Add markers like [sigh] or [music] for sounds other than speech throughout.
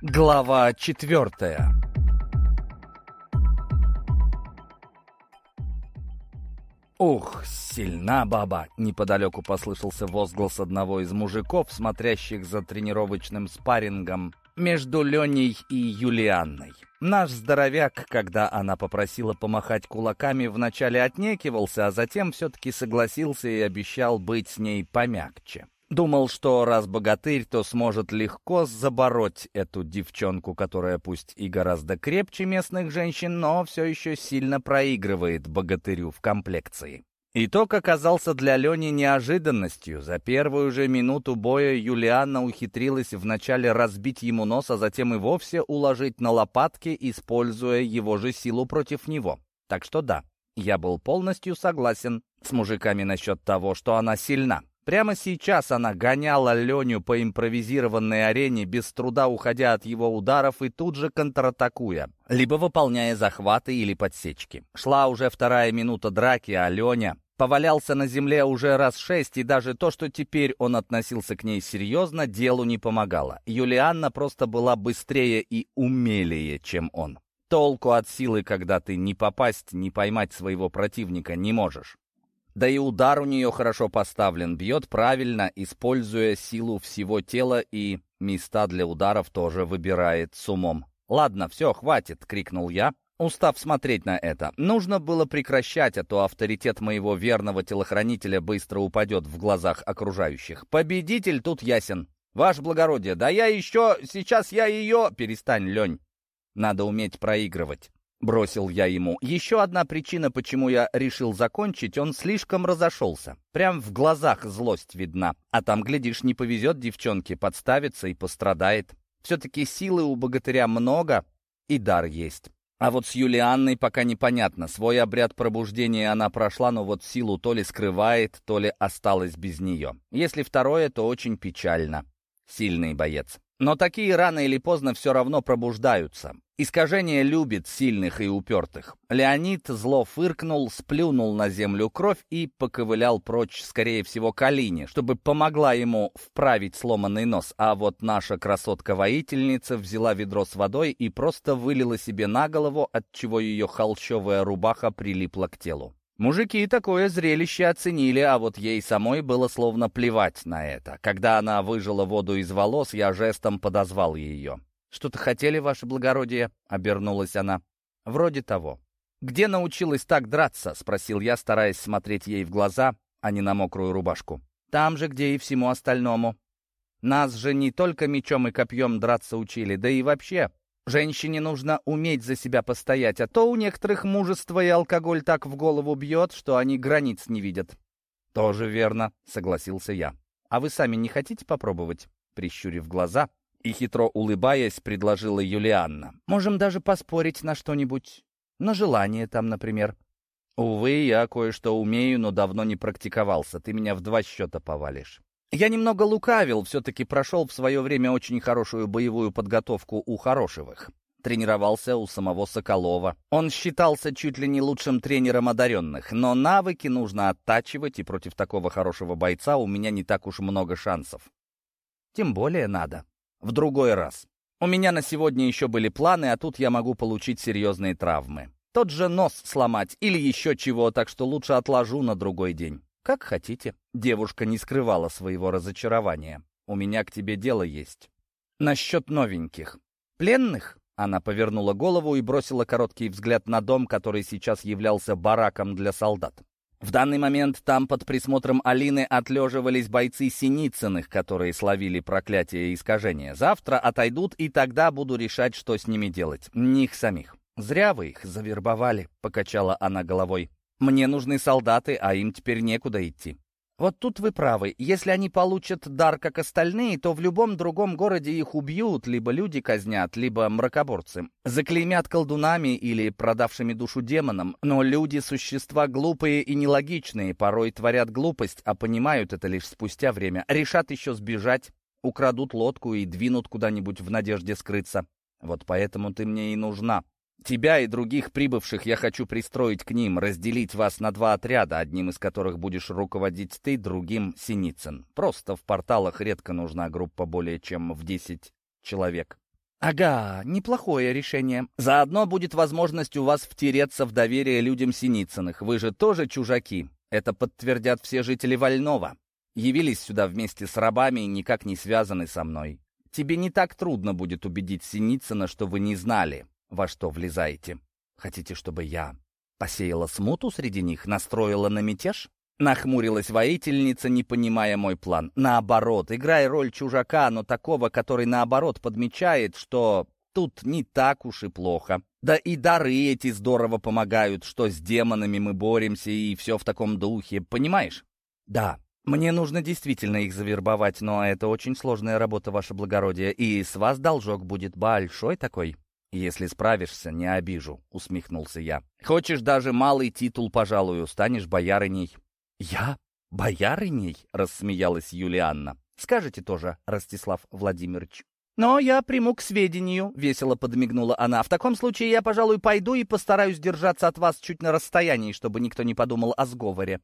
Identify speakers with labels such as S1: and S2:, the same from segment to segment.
S1: Глава четвертая «Ух, сильна баба!» — неподалеку послышался возглас одного из мужиков, смотрящих за тренировочным спаррингом между Леней и Юлианной. Наш здоровяк, когда она попросила помахать кулаками, вначале отнекивался, а затем все-таки согласился и обещал быть с ней помягче. Думал, что раз богатырь, то сможет легко забороть эту девчонку, которая пусть и гораздо крепче местных женщин, но все еще сильно проигрывает богатырю в комплекции. Итог оказался для Лени неожиданностью. За первую же минуту боя Юлианна ухитрилась вначале разбить ему нос, а затем и вовсе уложить на лопатки, используя его же силу против него. Так что да, я был полностью согласен с мужиками насчет того, что она сильна. Прямо сейчас она гоняла Леню по импровизированной арене, без труда уходя от его ударов и тут же контратакуя, либо выполняя захваты или подсечки. Шла уже вторая минута драки, а Леня повалялся на земле уже раз шесть, и даже то, что теперь он относился к ней серьезно, делу не помогало. Юлианна просто была быстрее и умелее, чем он. Толку от силы, когда ты ни попасть, ни поймать своего противника не можешь. Да и удар у нее хорошо поставлен, бьет правильно, используя силу всего тела и места для ударов тоже выбирает с умом. «Ладно, все, хватит!» — крикнул я, устав смотреть на это. Нужно было прекращать, а то авторитет моего верного телохранителя быстро упадет в глазах окружающих. Победитель тут ясен. Ваше благородие, да я еще... Сейчас я ее... Перестань, Лень. Надо уметь проигрывать. Бросил я ему. Еще одна причина, почему я решил закончить, он слишком разошелся. Прям в глазах злость видна. А там, глядишь, не повезет девчонке, подставится и пострадает. Все-таки силы у богатыря много, и дар есть. А вот с Юлианной пока непонятно. Свой обряд пробуждения она прошла, но вот силу то ли скрывает, то ли осталась без нее. Если второе, то очень печально. Сильный боец. Но такие рано или поздно все равно пробуждаются. Искажение любит сильных и упертых. Леонид зло фыркнул, сплюнул на землю кровь и поковылял прочь, скорее всего, к Алине, чтобы помогла ему вправить сломанный нос. А вот наша красотка-воительница взяла ведро с водой и просто вылила себе на голову, отчего ее холщовая рубаха прилипла к телу. Мужики такое зрелище оценили, а вот ей самой было словно плевать на это. Когда она выжила воду из волос, я жестом подозвал ее. «Что-то хотели, ваше благородие?» — обернулась она. «Вроде того». «Где научилась так драться?» — спросил я, стараясь смотреть ей в глаза, а не на мокрую рубашку. «Там же, где и всему остальному. Нас же не только мечом и копьем драться учили, да и вообще Женщине нужно уметь за себя постоять, а то у некоторых мужество и алкоголь так в голову бьет, что они границ не видят. «Тоже верно», — согласился я. «А вы сами не хотите попробовать?» Прищурив глаза и хитро улыбаясь, предложила Юлианна. «Можем даже поспорить на что-нибудь. На желание там, например». «Увы, я кое-что умею, но давно не практиковался. Ты меня в два счета повалишь». Я немного лукавил, все-таки прошел в свое время очень хорошую боевую подготовку у Хорошевых. Тренировался у самого Соколова. Он считался чуть ли не лучшим тренером одаренных, но навыки нужно оттачивать, и против такого хорошего бойца у меня не так уж много шансов. Тем более надо. В другой раз. У меня на сегодня еще были планы, а тут я могу получить серьезные травмы. Тот же нос сломать или еще чего, так что лучше отложу на другой день. «Как хотите». Девушка не скрывала своего разочарования. «У меня к тебе дело есть». «Насчет новеньких. Пленных?» Она повернула голову и бросила короткий взгляд на дом, который сейчас являлся бараком для солдат. В данный момент там под присмотром Алины отлеживались бойцы Синицыных, которые словили проклятие и искажения. Завтра отойдут, и тогда буду решать, что с ними делать. Них самих. «Зря вы их завербовали», — покачала она головой. Мне нужны солдаты, а им теперь некуда идти. Вот тут вы правы. Если они получат дар, как остальные, то в любом другом городе их убьют, либо люди казнят, либо мракоборцы. Заклеймят колдунами или продавшими душу демонам. Но люди — существа глупые и нелогичные, порой творят глупость, а понимают это лишь спустя время. Решат еще сбежать, украдут лодку и двинут куда-нибудь в надежде скрыться. Вот поэтому ты мне и нужна. Тебя и других прибывших я хочу пристроить к ним, разделить вас на два отряда, одним из которых будешь руководить ты, другим — Синицын. Просто в порталах редко нужна группа более чем в десять человек. «Ага, неплохое решение. Заодно будет возможность у вас втереться в доверие людям Синицыных. Вы же тоже чужаки. Это подтвердят все жители Вольнова. Явились сюда вместе с рабами и никак не связаны со мной. Тебе не так трудно будет убедить Синицына, что вы не знали, во что влезаете. Хотите, чтобы я посеяла смуту среди них, настроила на мятеж?» Нахмурилась воительница, не понимая мой план. Наоборот, играй роль чужака, но такого, который наоборот подмечает, что тут не так уж и плохо. Да и дары эти здорово помогают, что с демонами мы боремся и все в таком духе, понимаешь? Да, мне нужно действительно их завербовать, но это очень сложная работа, ваше благородие, и с вас должок будет большой такой. «Если справишься, не обижу», — усмехнулся я. «Хочешь даже малый титул, пожалуй, станешь боярыней. «Я? Боярыней?» — рассмеялась Юлианна. «Скажете тоже, Ростислав Владимирович». «Но я приму к сведению», — весело подмигнула она. «В таком случае я, пожалуй, пойду и постараюсь держаться от вас чуть на расстоянии, чтобы никто не подумал о сговоре».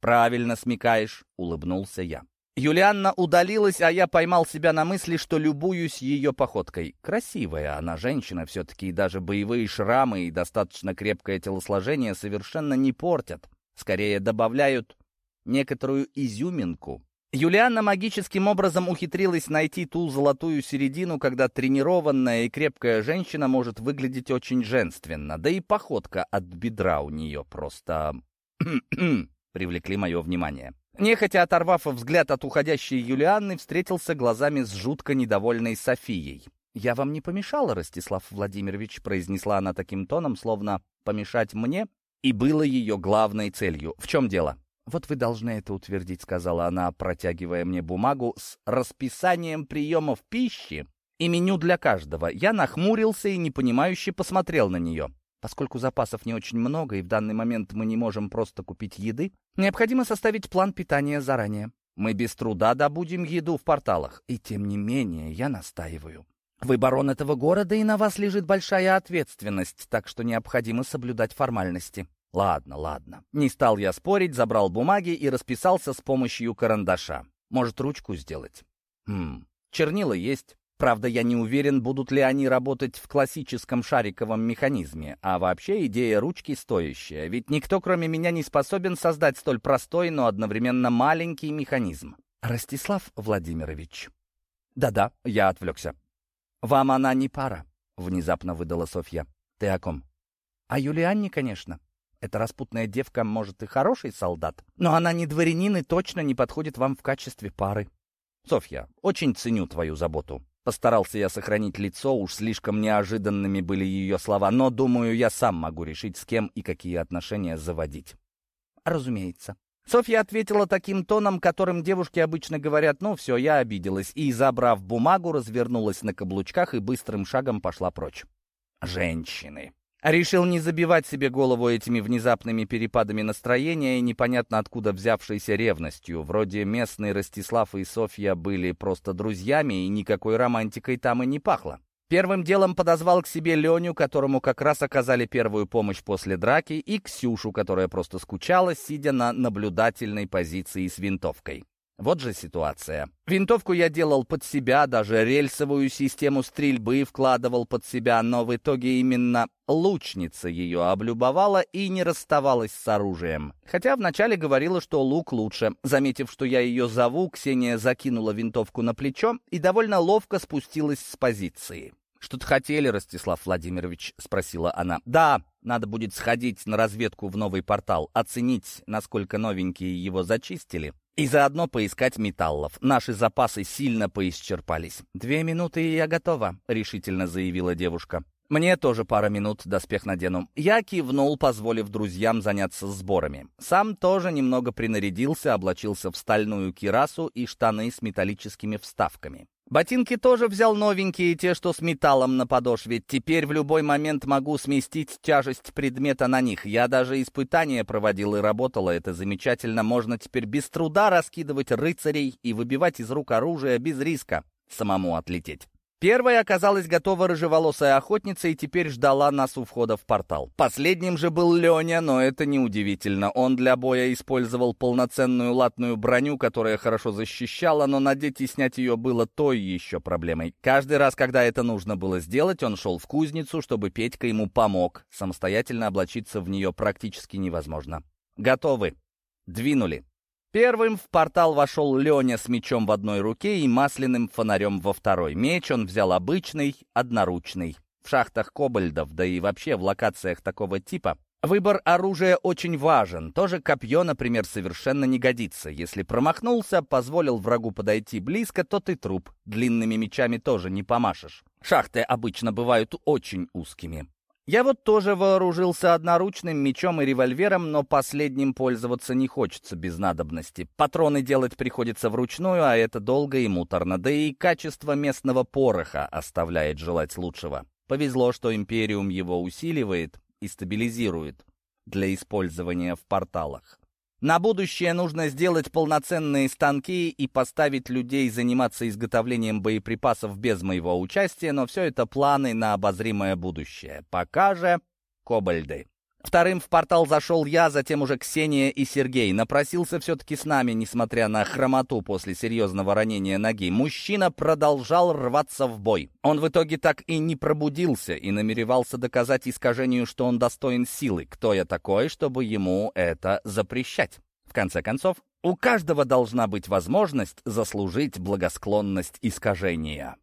S1: «Правильно смекаешь», — улыбнулся я. Юлианна удалилась, а я поймал себя на мысли, что любуюсь ее походкой. Красивая она женщина все-таки, и даже боевые шрамы и достаточно крепкое телосложение совершенно не портят скорее добавляют некоторую изюминку. Юлианна магическим образом ухитрилась найти ту золотую середину, когда тренированная и крепкая женщина может выглядеть очень женственно, да и походка от бедра у нее просто... [clears throat] привлекли мое внимание. Нехотя оторвав взгляд от уходящей Юлианны, встретился глазами с жутко недовольной Софией. «Я вам не помешала, Ростислав Владимирович», — произнесла она таким тоном, словно «помешать мне и было ее главной целью. В чем дело? «Вот вы должны это утвердить», — сказала она, протягивая мне бумагу с расписанием приемов пищи и меню для каждого. Я нахмурился и непонимающе посмотрел на нее. Поскольку запасов не очень много, и в данный момент мы не можем просто купить еды, необходимо составить план питания заранее. Мы без труда добудем еду в порталах. И тем не менее, я настаиваю. Вы барон этого города, и на вас лежит большая ответственность, так что необходимо соблюдать формальности. Ладно, ладно. Не стал я спорить, забрал бумаги и расписался с помощью карандаша. Может, ручку сделать? Хм, чернила есть. Правда, я не уверен, будут ли они работать в классическом шариковом механизме. А вообще идея ручки стоящая, ведь никто, кроме меня, не способен создать столь простой, но одновременно маленький механизм. Ростислав Владимирович. Да-да, я отвлекся. «Вам она не пара», — внезапно выдала Софья. «Ты о ком?» «О Юлианне, конечно. Эта распутная девка, может, и хороший солдат, но она не дворянин и точно не подходит вам в качестве пары». «Софья, очень ценю твою заботу». Постарался я сохранить лицо, уж слишком неожиданными были ее слова, но, думаю, я сам могу решить, с кем и какие отношения заводить. «Разумеется», Софья ответила таким тоном, которым девушки обычно говорят «ну все, я обиделась», и, забрав бумагу, развернулась на каблучках и быстрым шагом пошла прочь. Женщины. Решил не забивать себе голову этими внезапными перепадами настроения и непонятно откуда взявшейся ревностью. Вроде местные Ростислав и Софья были просто друзьями, и никакой романтикой там и не пахло. Первым делом подозвал к себе Леню, которому как раз оказали первую помощь после драки, и Ксюшу, которая просто скучала, сидя на наблюдательной позиции с винтовкой. Вот же ситуация. Винтовку я делал под себя, даже рельсовую систему стрельбы вкладывал под себя, но в итоге именно лучница ее облюбовала и не расставалась с оружием. Хотя вначале говорила, что лук лучше. Заметив, что я ее зову, Ксения закинула винтовку на плечо и довольно ловко спустилась с позиции. «Что-то хотели, Ростислав Владимирович?» — спросила она. «Да, надо будет сходить на разведку в новый портал, оценить, насколько новенькие его зачистили, и заодно поискать металлов. Наши запасы сильно поисчерпались. «Две минуты, и я готова», — решительно заявила девушка. «Мне тоже пара минут, доспех надену». Я кивнул, позволив друзьям заняться сборами. Сам тоже немного принарядился, облачился в стальную кирасу и штаны с металлическими вставками. Ботинки тоже взял новенькие, те, что с металлом на подошве. Теперь в любой момент могу сместить тяжесть предмета на них. Я даже испытания проводил и работала. Это замечательно. Можно теперь без труда раскидывать рыцарей и выбивать из рук оружие без риска самому отлететь. Первая оказалась готова рыжеволосая охотница и теперь ждала нас у входа в портал. Последним же был Леня, но это неудивительно. Он для боя использовал полноценную латную броню, которая хорошо защищала, но надеть и снять ее было той еще проблемой. Каждый раз, когда это нужно было сделать, он шел в кузницу, чтобы Петька ему помог. Самостоятельно облачиться в нее практически невозможно. Готовы. Двинули. Первым в портал вошел Леня с мечом в одной руке и масляным фонарем во второй. Меч он взял обычный, одноручный. В шахтах кобальдов, да и вообще в локациях такого типа, выбор оружия очень важен. Тоже копье, например, совершенно не годится. Если промахнулся, позволил врагу подойти близко, то ты труп. Длинными мечами тоже не помашешь. Шахты обычно бывают очень узкими. Я вот тоже вооружился одноручным мечом и револьвером, но последним пользоваться не хочется без надобности. Патроны делать приходится вручную, а это долго и муторно, да и качество местного пороха оставляет желать лучшего. Повезло, что Империум его усиливает и стабилизирует для использования в порталах. На будущее нужно сделать полноценные станки и поставить людей заниматься изготовлением боеприпасов без моего участия, но все это планы на обозримое будущее. Пока же кобальды. Вторым в портал зашел я, затем уже Ксения и Сергей. Напросился все-таки с нами, несмотря на хромоту после серьезного ранения ноги. Мужчина продолжал рваться в бой. Он в итоге так и не пробудился и намеревался доказать искажению, что он достоин силы. Кто я такой, чтобы ему это запрещать? В конце концов, у каждого должна быть возможность заслужить благосклонность искажения.